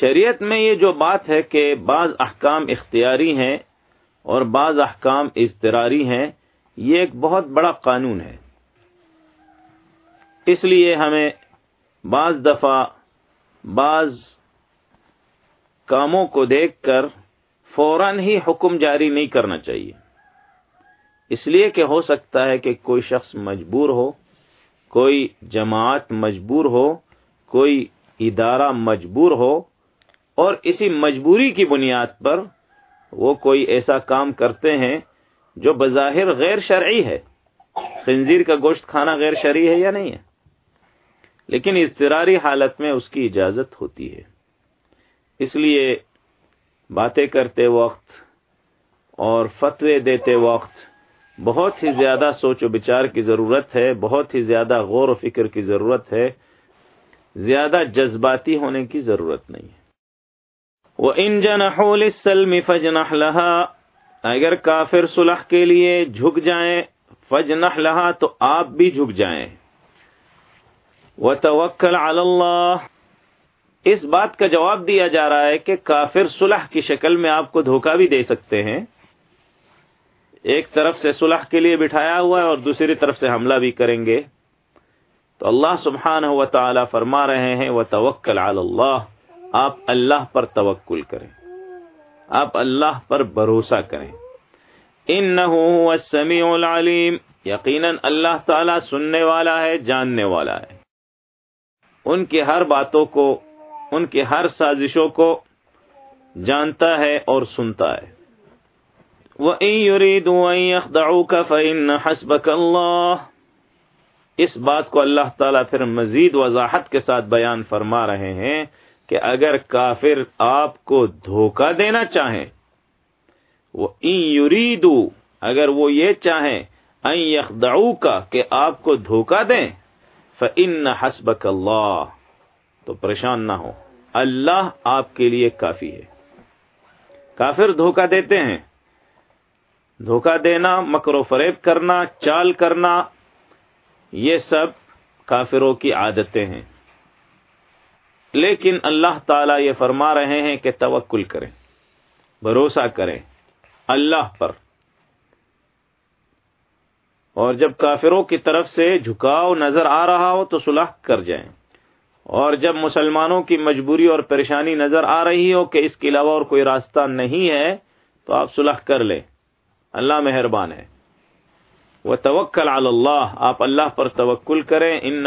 شریعت میں یہ جو بات ہے کہ بعض احکام اختیاری ہیں اور بعض احکام اضطراری ہیں، یہ ایک بہت بڑا قانون ہے۔ اس لیے ہمیں بعض دفعہ بعض کاموں کو دیکھ کر فوراً ہی حکم جاری نہیں کرنا چاہیے۔ اس لیے کہ ہو سکتا ہے کہ کوئی شخص مجبور ہو، کوئی جماعت مجبور ہو، کوئی ادارہ مجبور ہو اور اسی مجبوری کی بنیاد پر وہ کوئی ایسا کام کرتے ہیں جو بظاہر غیر شرعی ہے۔ خنزیر کا گوشت کھانا غیر شرعی ہے یا نہیں ہے؟ لیکن اضطراری حالت میں اس کی اجازت ہوتی ہے۔ اس لیے باتیں کرتے وقت اور فتوے دیتے وقت بہت ہی زیادہ سوچ و بچار کی ضرورت ہے، بہت ہی زیادہ غور و فکر کی ضرورت ہے۔ زیادہ جذباتی ہونے کی ضرورت نہیں ہے۔ وہ انجن سلم فجن لہا اگر کافر صلح کے لیے جھک جائیں فجن لہا تو آپ بھی جھک جائیں۔ وہ توکل اللہ اس بات کا جواب دیا جا رہا ہے کہ کافر صلح کی شکل میں آپ کو دھوکہ بھی دے سکتے ہیں۔ ایک طرف سے صلح کے لیے بٹھایا ہوا ہے اور دوسری طرف سے حملہ بھی کریں گے۔ تو اللہ سبحانہ و تعالی فرما رہے ہیں وہ توکل اللہ آپ اللہ پر توکل کریں۔ آپ اللہ پر بھروسہ کریں۔ ان نہ العلیم۔ یقیناً اللہ تعالی سننے والا ہے، جاننے والا ہے۔ ان کی ہر باتوں کو، ان کی ہر سازشوں کو جانتا ہے اور سنتا ہے۔ حَسْبَكَ اللَّهِ۔ اس بات کو اللہ تعالیٰ پھر مزید وضاحت کے ساتھ بیان فرما رہے ہیں۔ کہ اگر کافر آپ کو دھوکہ دینا چاہیں، وہ یریدو، اگر وہ یہ چاہیں این یخدعو کا کہ آپ کو دھوکہ دیں فن حسبک اللہ تو پریشان نہ ہو اللہ آپ کے لیے کافی ہے۔ کافر دھوکہ دیتے ہیں۔ دھوکہ دینا، مکر و فریب کرنا، چال کرنا، یہ سب کافروں کی عادتیں ہیں۔ لیکن اللہ تعالیٰ یہ فرما رہے ہیں کہ توکل کریں، بھروسہ کریں اللہ پر۔ اور جب کافروں کی طرف سے جھکاؤ نظر آ رہا ہو تو صلح کر جائیں۔ اور جب مسلمانوں کی مجبوری اور پریشانی نظر آ رہی ہو کہ اس کے علاوہ اور کوئی راستہ نہیں ہے تو آپ صلح کر لیں۔ اللہ مہربان ہے۔ وہ توکل اللہ. آپ اللہ پر توکل کریں. ان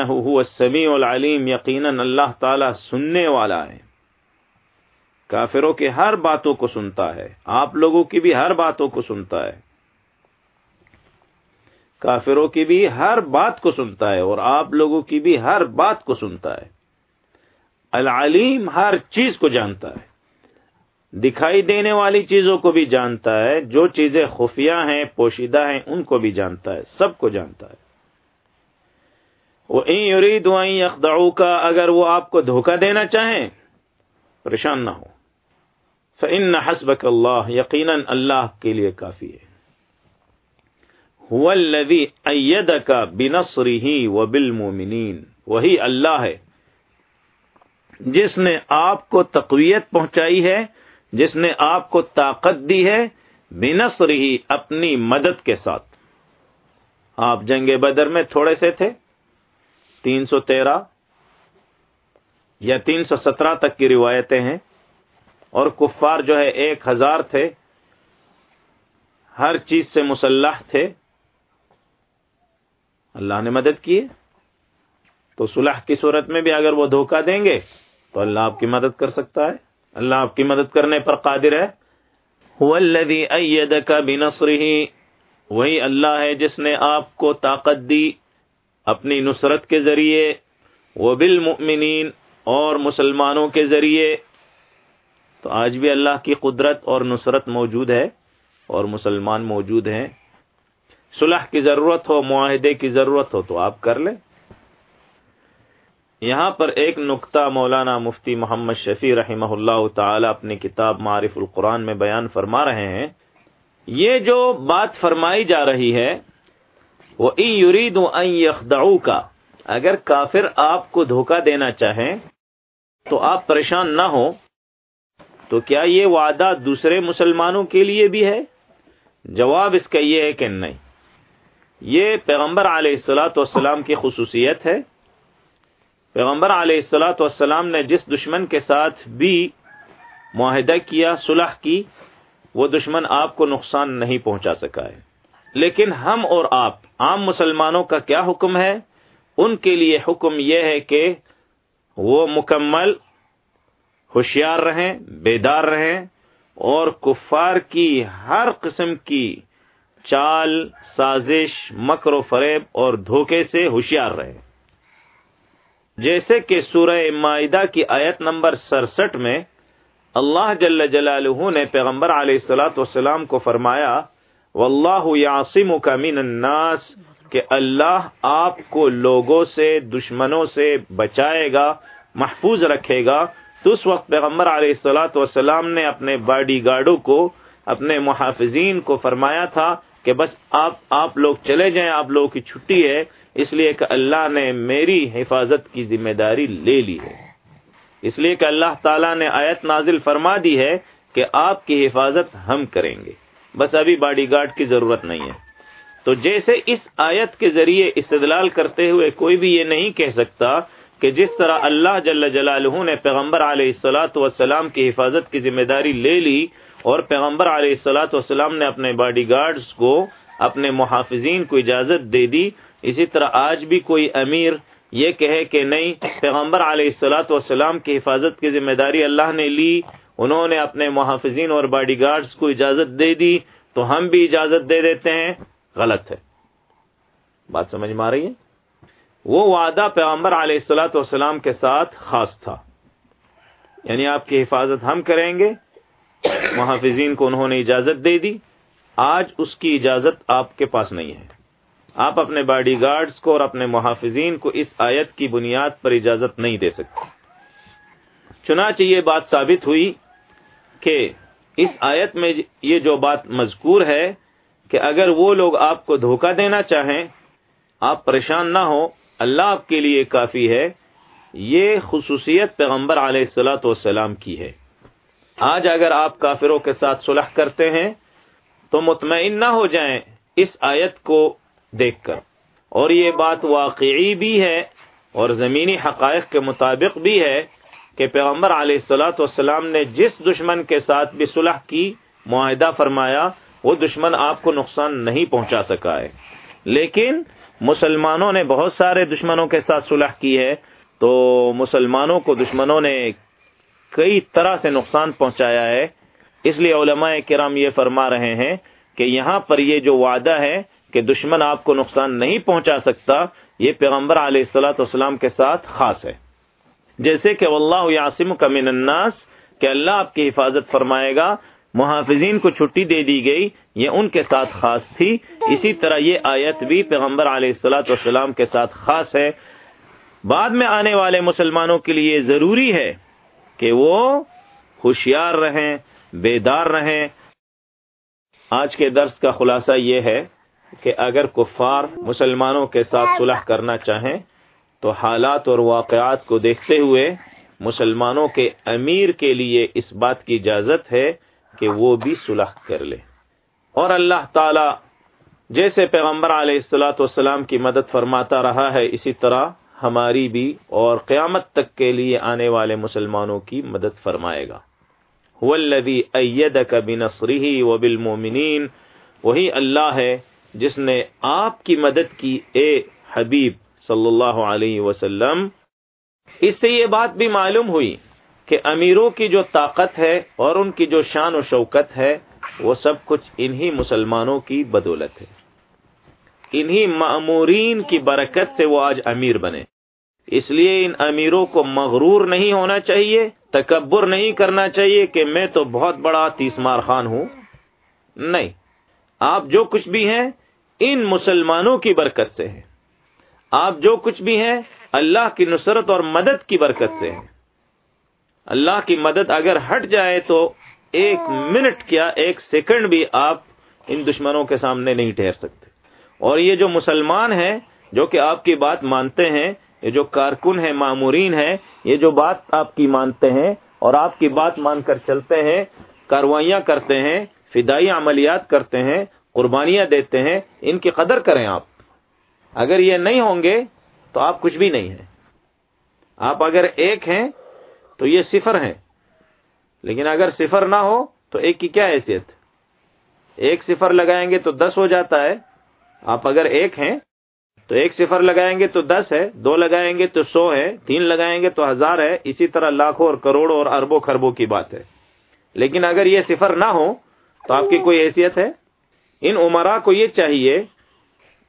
سمیع العلیم. یقیناً اللہ تعالی سننے والا ہے. کافروں کی ہر باتوں کو سنتا ہے. آپ لوگوں کی بھی ہر باتوں کو سنتا ہے. کافروں کی بھی ہر بات کو سنتا ہے اور آپ لوگوں کی بھی ہر بات کو سنتا ہے. العلیم ہر چیز کو جانتا ہے. دکھائی دینے والی چیزوں کو بھی جانتا ہے، جو چیزیں خفیہ ہیں، پوشیدہ ہیں، ان کو بھی جانتا ہے، سب کو جانتا ہے۔ وہ این اخداؤ کا اگر وہ آپ کو دھوکہ دینا چاہیں، پریشان نہ ہو فن حسبک اللہ یقیناً اللہ کے لیے کافی ہے۔ اید کا بنسری ہی و بالمومنین وہی اللہ ہے، جس نے آپ کو تقویت پہنچائی ہے۔ جس نے آپ کو طاقت دی ہے بینسر ہی اپنی مدد کے ساتھ۔ آپ جنگ بدر میں تھوڑے سے تھے، تین سو تیرہ یا تین سو سترہ تک کی روایتیں ہیں، اور کفار جو ہے ایک ہزار تھے، ہر چیز سے مسلح تھے۔ اللہ نے مدد کی تو صلح کی صورت میں بھی اگر وہ دھوکہ دیں گے، تو اللہ آپ کی مدد کر سکتا ہے۔ اللہ آپ کی مدد کرنے پر قادر ہے۔ الذي وہی اللہ ہے جس نے آپ کو طاقت دی اپنی نصرت کے ذریعے۔ وہ بالمؤمنین اور مسلمانوں کے ذریعے۔ تو آج بھی اللہ کی قدرت اور نصرت موجود ہے اور مسلمان موجود ہیں۔ صلح کی ضرورت ہو، معاہدے کی ضرورت ہو تو آپ کر لیں۔ یہاں پر ایک نقطہ مولانا مفتی محمد شفیع رحمہ اللہ تعالی اپنی کتاب معرف القرآن میں بیان فرما رہے ہیں۔ یہ جو بات فرمائی جا رہی ہے، وہ یرید کا اگر کافر آپ کو دھوکہ دینا چاہیں تو آپ پریشان نہ ہو تو کیا یہ وعدہ دوسرے مسلمانوں کے لیے بھی ہے؟ جواب اس کا یہ ہے کہ نہیں۔ یہ پیغمبر علیہ السلاۃ والسلام کی خصوصیت ہے۔ پیغمبر علیہ السلاۃ والسلام نے جس دشمن کے ساتھ بھی معاہدہ کیا، صلح کی، وہ دشمن آپ کو نقصان نہیں پہنچا سکا ہے۔ لیکن ہم اور آپ، عام مسلمانوں کا کیا حکم ہے؟ ان کے لیے حکم یہ ہے کہ وہ مکمل ہوشیار رہیں، بیدار رہیں اور کفار کی ہر قسم کی چال، سازش، مکر و فریب اور دھوکے سے ہوشیار رہے جیسے کہ سورہ معدہ کی آیت نمبر سڑسٹھ میں اللہ جل جلالہ نے پیغمبر علیہ السلاۃ والسلام کو فرمایا، واللہ یاسم کا من الناس کہ اللہ آپ کو لوگوں سے، دشمنوں سے بچائے گا، محفوظ رکھے گا۔ تو اس وقت پیغمبر علیہ السلاۃ والسلام نے اپنے باڈی گارڈوں کو، اپنے محافظین کو فرمایا تھا کہ بس آپ آپ لوگ چلے جائیں، آپ لوگوں کی چھٹی ہے۔ اس لیے کہ اللہ نے میری حفاظت کی ذمہ داری لے لی ہے۔ اس لیے کہ اللہ تعالیٰ نے آیت نازل فرما دی ہے کہ آپ کی حفاظت ہم کریں گے۔ بس ابھی باڈی گارڈ کی ضرورت نہیں ہے۔ تو جیسے اس آیت کے ذریعے استدلال کرتے ہوئے کوئی بھی یہ نہیں کہہ سکتا کہ جس طرح اللہ جل جلالہ نے پیغمبر علیہ السلاۃ والسلام کی حفاظت کی ذمہ داری لے لی اور پیغمبر علیہ السلاۃ والسلام نے اپنے باڈی گارڈز کو، اپنے محافظین کو اجازت دے دی اسی طرح آج بھی کوئی امیر یہ کہے کہ نہیں، پیغمبر علیہ السلاۃ والسلام کی حفاظت کی ذمہ داری اللہ نے لی، انہوں نے اپنے محافظین اور باڈی گارڈز کو اجازت دے دی، تو ہم بھی اجازت دے دیتے ہیں۔ غلط ہے۔ بات سمجھ میں آ رہی ہے؟ وہ وعدہ پیغمبر علیہ السلاۃ والسلام کے ساتھ خاص تھا۔ یعنی آپ کی حفاظت ہم کریں گے، محافظین کو انہوں نے اجازت دے دی۔ آج اس کی اجازت آپ کے پاس نہیں ہے۔ آپ اپنے باڈی گارڈز کو اور اپنے محافظین کو اس آیت کی بنیاد پر اجازت نہیں دے سکتے۔ چنانچہ یہ بات ثابت ہوئی کہ اس آیت میں یہ جو بات مذکور ہے کہ اگر وہ لوگ آپ کو دھوکہ دینا چاہیں، آپ پریشان نہ ہو اللہ آپ کے لیے کافی ہے، یہ خصوصیت پیغمبر علیہ السلاۃ والسلام کی ہے۔ آج اگر آپ کافروں کے ساتھ صلح کرتے ہیں، تو مطمئن نہ ہو جائیں، اس آیت کو دیکھ کر۔ اور یہ بات واقعی بھی ہے اور زمینی حقائق کے مطابق بھی ہے کہ پیغمبر علیہ السلاۃ والسلام نے جس دشمن کے ساتھ بھی صلح کی، معاہدہ فرمایا، وہ دشمن آپ کو نقصان نہیں پہنچا سکا ہے۔ لیکن مسلمانوں نے بہت سارے دشمنوں کے ساتھ صلح کی ہے، تو مسلمانوں کو دشمنوں نے کئی طرح سے نقصان پہنچایا ہے۔ اس لیے علماء کرام یہ فرما رہے ہیں کہ یہاں پر یہ جو وعدہ ہے کہ دشمن آپ کو نقصان نہیں پہنچا سکتا، یہ پیغمبر علیہ السلاۃ والسلام کے ساتھ خاص ہے۔ جیسے کہ اللہ یاسم کا من الناس، کہ اللہ آپ کی حفاظت فرمائے گا، محافظین کو چھٹی دے دی گئی، یہ ان کے ساتھ خاص تھی۔ اسی طرح یہ آیت بھی پیغمبر علیہ السلاۃ والسلام کے ساتھ خاص ہے۔ بعد میں آنے والے مسلمانوں کے لیے ضروری ہے کہ وہ ہوشیار رہیں، بیدار رہیں۔ آج کے درس کا خلاصہ یہ ہے۔ کہ اگر کفار مسلمانوں کے ساتھ صلح کرنا چاہیں، تو حالات اور واقعات کو دیکھتے ہوئے مسلمانوں کے امیر کے لیے اس بات کی اجازت ہے کہ وہ بھی صلح کر لے۔ اور اللہ تعالی جیسے پیغمبر علیہ السلاۃ والسلام کی مدد فرماتا رہا ہے، اسی طرح ہماری بھی اور قیامت تک کے لیے آنے والے مسلمانوں کی مدد فرمائے گا۔ ولدی اید بنصری و بالمومنین وہی اللہ ہے جس نے آپ کی مدد کی، اے حبیب صلی اللہ علیہ وسلم۔ اس سے یہ بات بھی معلوم ہوئی کہ امیروں کی جو طاقت ہے اور ان کی جو شان و شوکت ہے، وہ سب کچھ انہی مسلمانوں کی بدولت ہے۔ انہی معمورین کی برکت سے وہ آج امیر بنے۔ اس لیے ان امیروں کو مغرور نہیں ہونا چاہیے، تکبر نہیں کرنا چاہیے کہ میں تو بہت بڑا تیسمار خان ہوں۔ نہیں، آپ جو کچھ بھی ہیں ان مسلمانوں کی برکت سے ہیں آپ جو کچھ بھی ہیں، اللہ کی نصرت اور مدد کی برکت سے ہیں۔ اللہ کی مدد اگر ہٹ جائے تو ایک منٹ کیا، ایک سیکنڈ بھی آپ ان دشمنوں کے سامنے نہیں ٹھہر سکتے۔ اور یہ جو مسلمان ہیں، جو کہ آپ کی بات مانتے ہیں، یہ جو کارکن ہے معمورین ہے یہ جو بات آپ کی مانتے ہیں اور آپ کی بات مان کر چلتے ہیں، کاروائیاں کرتے ہیں، فدائی عملیات کرتے ہیں قربانیاں دیتے ہیں، ان کی قدر کریں آپ۔ اگر یہ نہیں ہوں گے تو آپ کچھ بھی نہیں ہیں۔ آپ اگر ایک ہیں تو یہ صفر ہیں۔ لیکن اگر صفر نہ ہو تو ایک کی کیا حیثیت؟ ایک صفر لگائیں گے تو دس ہو جاتا ہے۔ آپ اگر ایک ہیں تو ایک صفر لگائیں گے تو دس ہے، دو لگائیں گے تو سو ہے، تین لگائیں گے تو ہزار ہے۔ اسی طرح لاکھوں اور کروڑوں اور اربوں خربوں کی بات ہے۔ لیکن اگر یہ صفر نہ ہو تو آپ کی کوئی حیثیت ہے؟ ان عمرا کو یہ چاہیے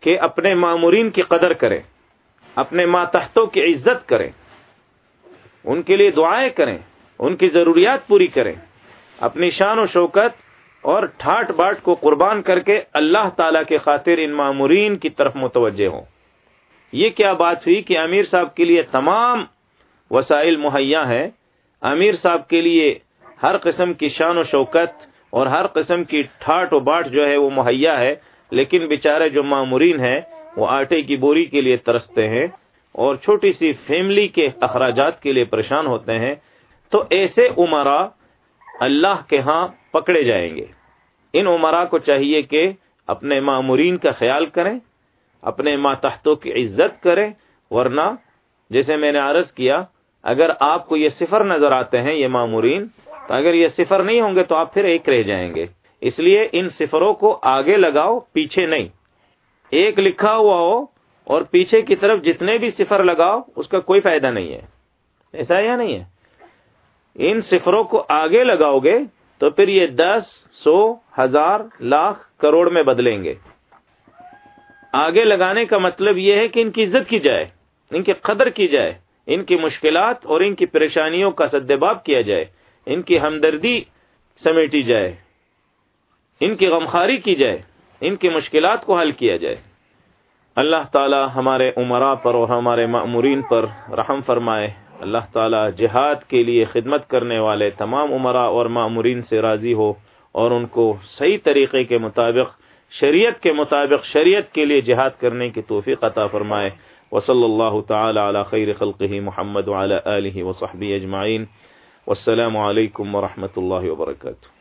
کہ اپنے معمورین کی قدر کریں اپنے ماتحتوں کی عزت کریں ان کے لیے دعائیں کریں، ان کی ضروریات پوری کریں، اپنی شان و شوکت اور ٹھاٹ باٹ کو قربان کر کے اللہ تعالی کے خاطر ان معمورین کی طرف متوجہ ہوں۔ یہ کیا بات ہوئی کہ امیر صاحب کے لیے تمام وسائل مہیا ہیں؟ امیر صاحب کے لیے ہر قسم کی شان و شوکت اور ہر قسم کی ٹھاٹ و باٹ جو ہے وہ مہیا ہے، لیکن بیچارے جو معمورین ہیں، وہ آٹے کی بوری کے لیے ترستے ہیں اور چھوٹی سی فیملی کے اخراجات کے لیے پریشان ہوتے ہیں۔ تو ایسے عمرا اللہ کے ہاں پکڑے جائیں گے۔ ان عمرا کو چاہیے کہ اپنے معمورین کا خیال کریں، اپنے ماتحتوں کی عزت کریں، ورنہ جیسے میں نے عرض کیا، اگر آپ کو یہ صفر نظر آتے ہیں، یہ معمورین تو اگر یہ صفر نہیں ہوں گے تو آپ پھر ایک رہ جائیں گے۔ اس لیے ان صفروں کو آگے لگاؤ، پیچھے نہیں۔ ایک لکھا ہوا ہو اور پیچھے کی طرف جتنے بھی صفر لگاؤ، اس کا کوئی فائدہ نہیں ہے۔ ایسا یا نہیں ہے؟ ان صفروں کو آگے لگاؤ گے تو پھر یہ دس، سو، ہزار، لاکھ، کروڑ میں بدلیں گے۔ آگے لگانے کا مطلب یہ ہے کہ ان کی عزت کی جائے، ان کی قدر کی جائے، ان کی مشکلات اور ان کی پریشانیوں کا سدباب کیا جائے۔ ان کی ہمدردی سمیٹی جائے، ان کی غمخاری کی جائے، ان کی مشکلات کو حل کیا جائے۔ اللہ تعالی ہمارے عمرا پر اور ہمارے معمورین پر رحم فرمائے۔ اللہ تعالی جہاد کے لیے خدمت کرنے والے تمام عمرا اور معمورین سے راضی ہو اور ان کو صحیح طریقے کے مطابق، شریعت کے مطابق، شریعت کے لیے جہاد کرنے کی توفیق عطا فرمائے۔ وصلی اللہ تعالی علی خیر خلقہ محمد وعلی آلہ وصحبہ اجمعین۔ والسلام علیکم ورحمۃ اللہ وبرکاتہ